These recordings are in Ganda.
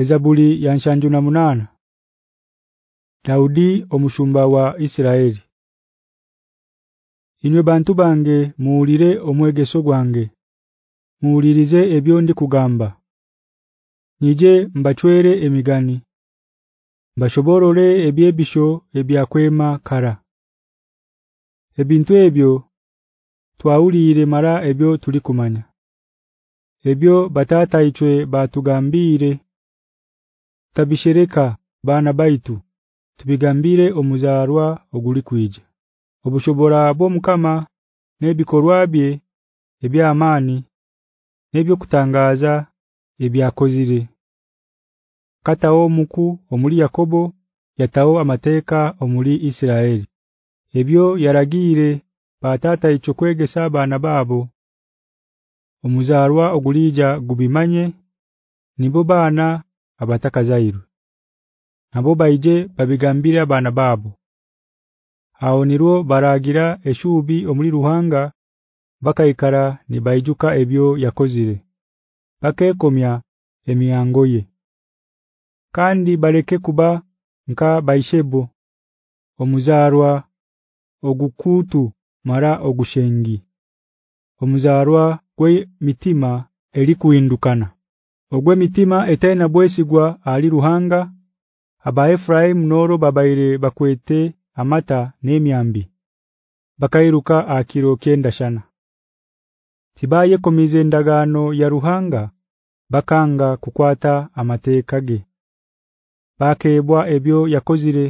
Ezabuli ya nshanju na munana Daudi omushumba wa Israeli Inywe bantu bange muulire omwegeso gwange muulirize ebyondi kugamba Nije mbachwere emigani Bashoborole ebyebisho ebyakwema kara Ebintu ebyo twaulire mara ebyo tulikumanya Ebyo batata itwe batugambire tabishereka bana baitu tubigambire omuzarwa oguli kwije obushobora bomukama nebikorwabye ebyamani nebyo kutangaza ebyakozire katao muku omuli yakobo yatao amateka omuli isiraeli ebyo yaragire patata ichokwege saba na babo omuzarwa ogulija gubimanye nibo bana abataka Zairu nabo baije babigambira abana babo aho nirwo baragira eshubi omuli ruhanga bakaikara nibayijuka ebyo yakozire bakekomya emiyango ye kandi baleke kuba nka bayishebo omuzarwa ogukutu mara ogushengi omuzarwa kwe mitima elikuindukana ogwe mitima etaina bwesigwa ali ruhanga aba Ephraim noro babaire bakwete amata n'emyambi bakairuka akirokenda shana tibaye komize ndagano ya ruhanga bakanga kukwata amateeka ge bakebwa ebyo yakozire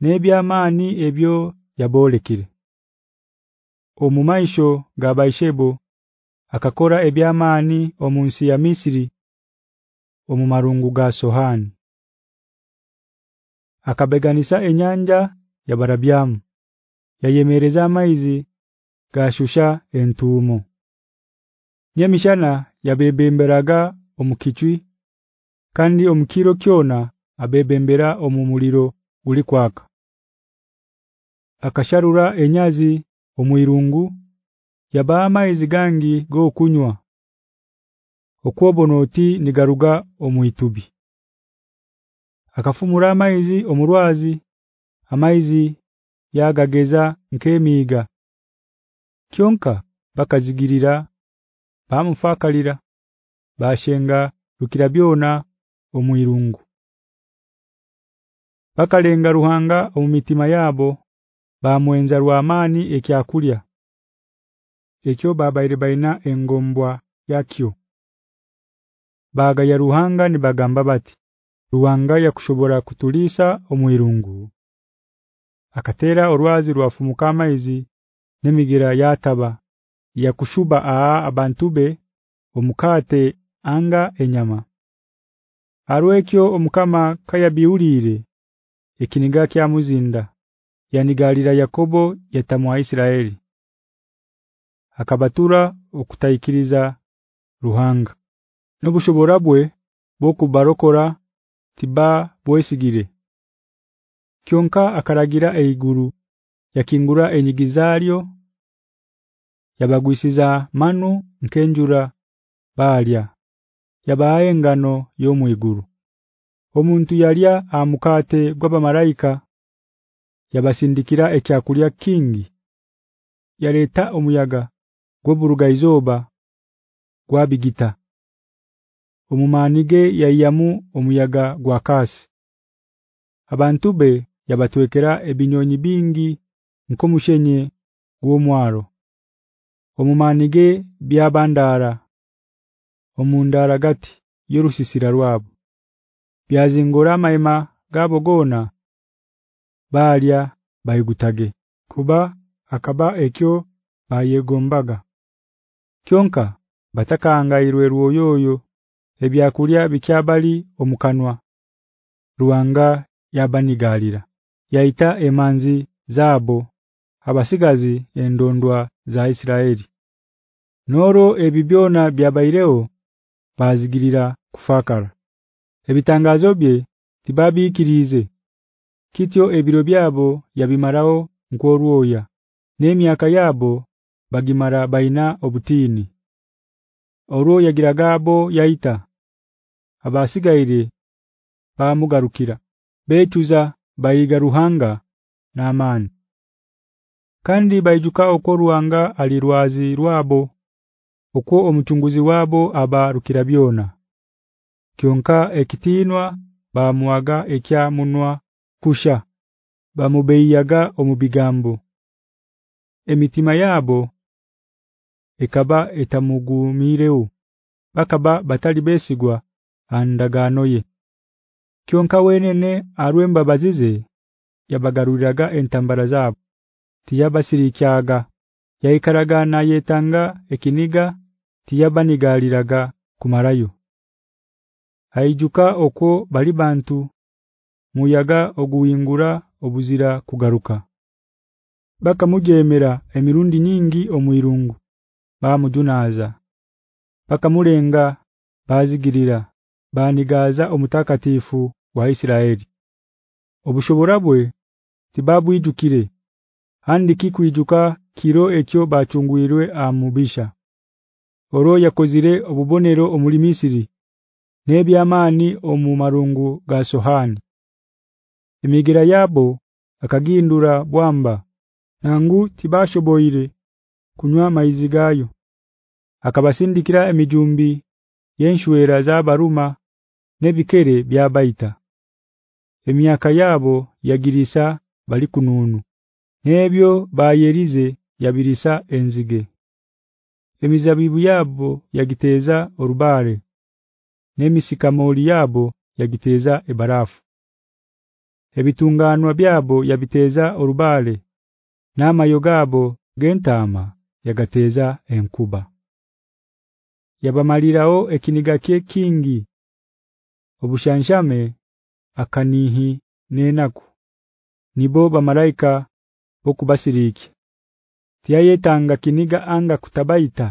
n'ebyamani ebyo yabolekire omumaisho gabaishebo akakora ebyamani omunsi ya Misri omumarungu ga Sohani akabeganisa enyanja ya Barabiamu yayemereza amaizi gashusha entumo nyemishana yabebemberaga omukichwi kandi omukiro kyona abebembera omumuliro gulikwaka akasharura enyazi omwirungu yabama izigangi go kunywa okwobonoti nigaruga omuitubi akafumura amaizi omurwazi amaizi yagageza nkemiga kyonka bakazigirira bamfakalira bashenga lukirabiona omwirungu bakalenga ruhanga omumitima yabo bamwenza rwamani ekyakulya ekyo baba ile baina engombwa yakyo baga ya ruhanga nibagamba bati ruhanga ya kushobora kutulisa omwirungu akatera orwazi rwafumuka amaizi nemigira yataba ya kushuba a abantube omukate anga enyama Arwekyo omukama biulire ekiniga kya muzinda yanigalira Yakobo yatamwa Isiraeli akabatura okutaikiriza ruhanga nobushoborabwe bwe barokora tiba bwesigire kyonka akaragira eiguru yakingura enyigizalyo yabagwisiza manu nkenjura balya yabaye engano yo muiguru omuntu yalya amukate gwabamalaika yabasindikira ekyakulya kingi yaleta omuyaga gwoburuga izoba gwabigita omumanige yayamu omuyaga gwa abantu be yabatwekera ebinyonyi bingi nkomushenye gw'omwaro omumanige byabandara omundara gati y'orusisira rwabo byazingora maima gabo balya bayigutage kuba akaba ekyo bayegombaga kyonka batakangayirwe ruoyoyo ebyakulya bikyabali omukanwa ruanga yabanigalira yaita emanzi zaabo abasigazi endondwa za Isiraeli noro ebibyona byabairewo bazigirira kufakara ebitangazo bye tibabi ikirize kityo ebiro byabo yabimarao nkoruoya n'emyaka yabo bagimara baina obutini oruo yagiragabo yaita abasigaire bamugarukira betuza bayiga ruhanga na amani kandi bayijuka okoruwanga alirwazi rwabo uko omuchunguzi wabo abarukira byona kionka ekitinwa bamwaga ekya munwa kusha bamubeyaga omubigambo emitima yabo ekaba etamugumirewo bakaba batali besigwa andagano ye kyonka wenene arwemba bazize yabagaruriraga entambara zaabo tiyabasirikyaga yayikaragana yetanga ekiniga tiyabanigaliraga kumarayo Haijuka okwo bali bantu muyaga oguyingura obuzira kugaruka baka mujemera emirundi nyingi omwirungu bamujunaza bakamulenga bazigirira banigaza omutakatifu wa Isiraeli obushobora bwe tibabu ijukire handiki kuijuka kiro ekyo bachungwirwe amubisha oro yakozire obubonero omuli Misiri nebyamani omu marungu ga Sohani emigira yabo akagindura bwamba nangu tibashoboire kunywa maizi gayo akabasindikira emijumbi yenshwera za baruma nebikere byabaita emyaka yabo yagirisa bali kununu nebyo bayerize yabirisa enzige emizabibu yabo yagiteza orubare nemisikamoli yabo yagiteza ebarafu ebitunganwa byabo yabiteza orubale mayogabo gentama yagateza enkuba yabamalirawo ekiniga kye kingi obushanshame akanihi nenaku nibo bamalaika okubasiriki tiyayetanga kiniga anga kutabaita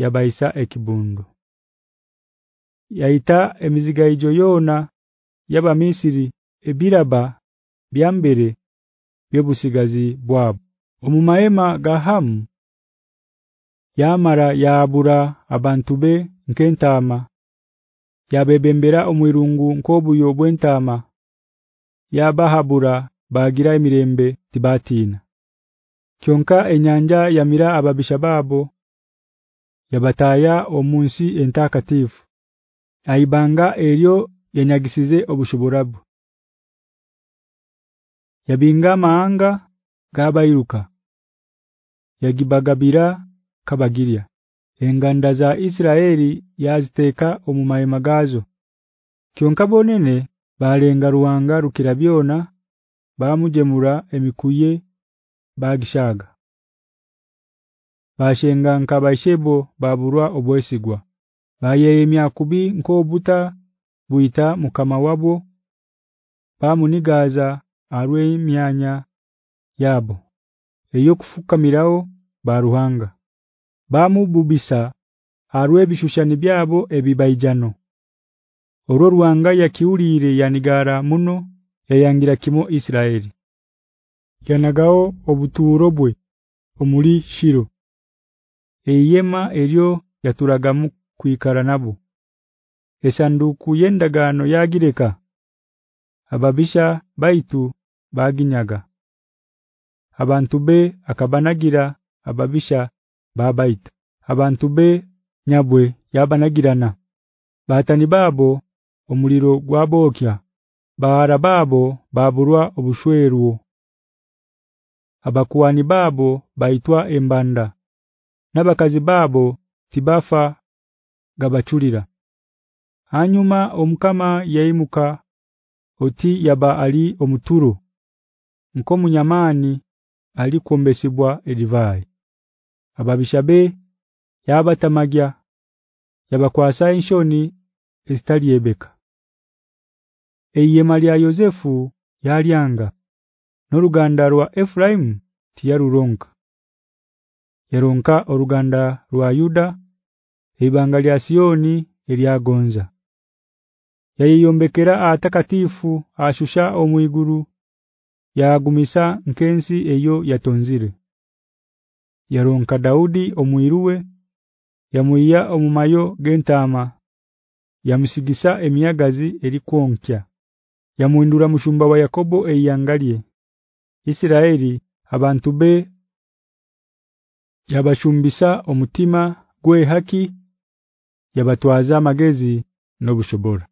yabaisa ekibundu yaita emiziga ijo yona yabamisiri ebiraba byambere byobusigazi bwabo omumaema gahamu yamara yabura abantu be nkentama yabebembera omwirungu nkobuyo bwentama yabahabura bagira emirembe tibatina kyonka enyanja yamira ababisha babo yabataya omunsi entakatifu aibanga eryo yenyagisize obushuburabu yabinga maanga gabairuka yagibagabira kabagiria enganda za Isiraeli yaziteka omumaye kyonka bonene balenga ruwanga rukira byona bamugemura emikuye bagishaga bashenga nkabashebo baburwa obwesigwa bayeyemya kubi nkobuta buita mukama wabo bamunigaza arwe myanya yabo eyo kufukamirawo baruhanga bamububisa arwe bishushani byabo ebibaijano oro rwanga yakiulire yanigara muno yayangira kimo Isiraeli yanagao obuturo bwe omuli shiro eyema eryo yaturagamu kuikara nabo esanduku yendagano yagireka ababisha baitu baginyaga abantu be akabanagira ababisha babaita abantu be nyabwe yabanagirana batani babo omuliro gwabokya babo baburwa obushweruo abakuani babo baitwa embanda nabakazi babo tibafa gabachulira hanyuma omukama yaimuka oti yaba ali omuturo nkomunyamani alikombesibwa edivai ababishabe yabatamagya yabakwasa inshoni estali ebeka eye maria yozefu yalyanga noruganda rwa efraim tiyarulonka yaronka oruganda rwa yuda ibangalia sioni eliyagonza yayiyombekera atakatifu ashusha omuyiguru yagumisa nkensi eyo yatonzire yaronka Daudi omwirwe yamuiya omumayo gentama yamusigisa emiyagazi erikwonkya yamuindura mushumba wa Yakobo eyangalie Isiraeli abantu be yabashumbisa omutima gwe haki yabatwaza magezi no bushobora